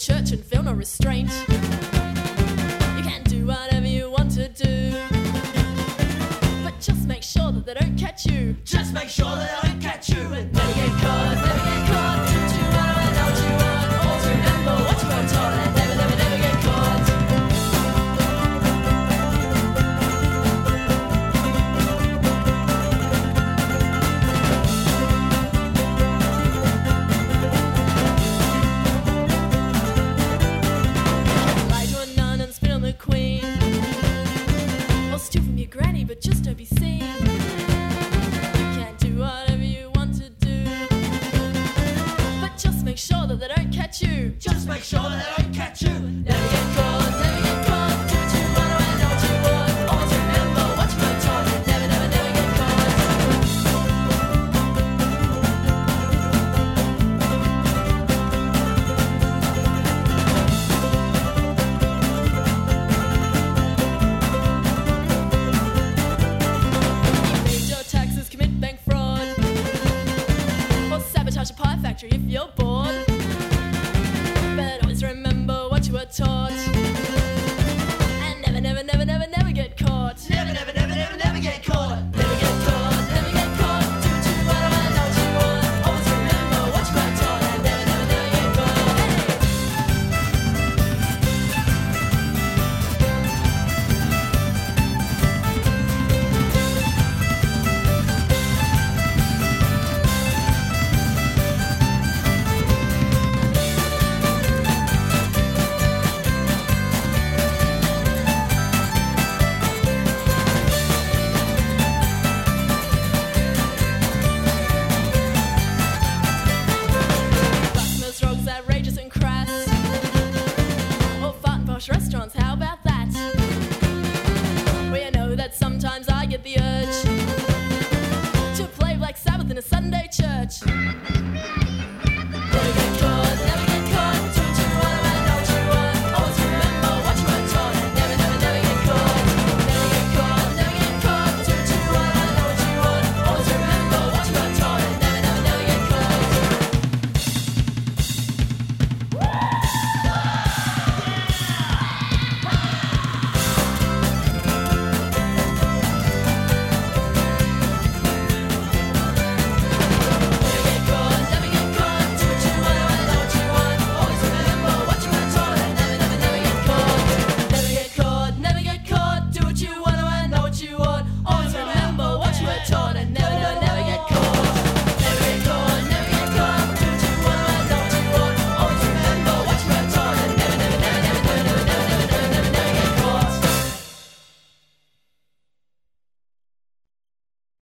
church and feel no restraint. You can do whatever you want to do. But just make sure that they don't catch you. Just make sure that I don't catch you and never get caught. you. Just make sure that I catch you. Never get caught, never get caught. Do what you want, know what you want. Always remember. Never, never, never get caught. Your taxes, commit bank fraud, or sabotage a pie factory if you're. It's.